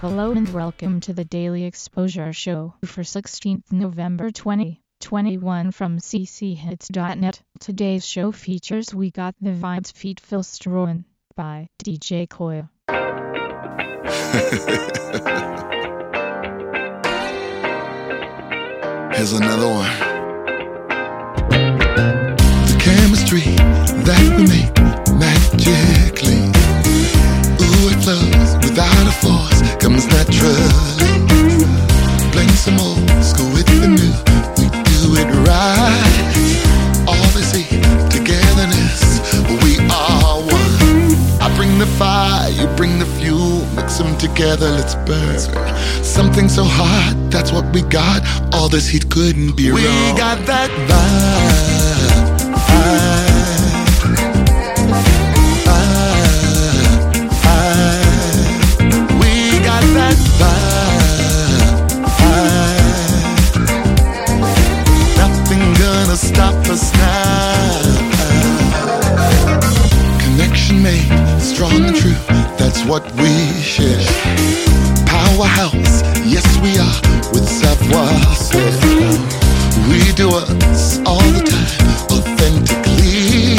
Hello and welcome to the Daily Exposure Show for 16th November 2021 from cchits.net. Today's show features We Got the Vibes Feet Phil Stroin by DJ Koya. Here's another one. The chemistry that we make magically. The fuel, mix them together, let's burn. Something so hot, that's what we got. All this heat couldn't be we wrong. We got that vibe. What we share. Powerhouse, yes we are with savoir faire. We do us all the time, authentically.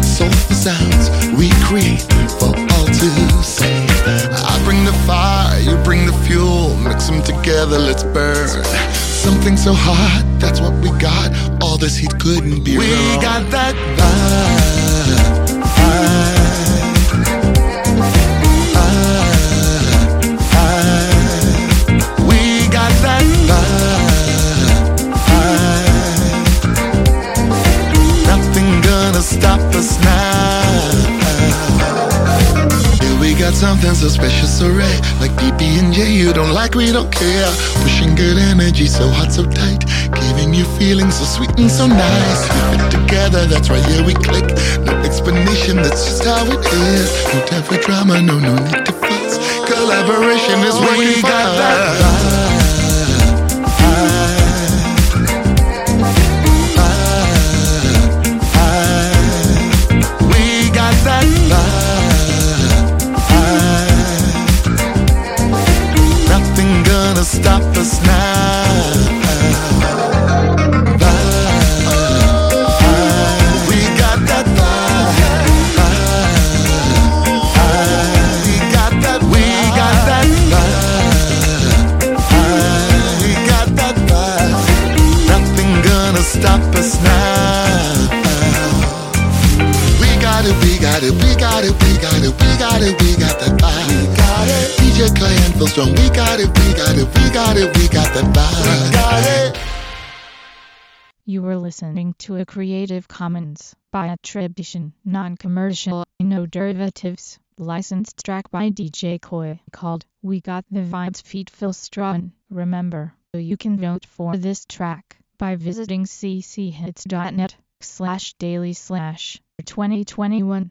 Soulful sounds we create for all to see. I bring the fire, you bring the fuel, mix them together, let's burn. Something so hot, that's what we got. All this heat couldn't be we wrong. We got that vibe. Something so special, so rare. Like PB and J, you don't like, we don't care. Pushing good energy, so hot, so tight. Giving you feelings so sweet and so nice. We fit together, that's right, yeah, we click. No explanation, that's just how it is. No time for drama, no, no need to fuss. Collaboration is what we got that it, we got it, we got that vibe. We got it. DJ Clay and Phil Strong, we got it, we got it, we got it, we got that vibe. We got it. You were listening to a Creative Commons by attribution, non-commercial, no derivatives, licensed track by DJ Koy called We Got the Vibes Feet Phil Strawn. Remember, you can vote for this track by visiting cchits.net slash daily slash 2021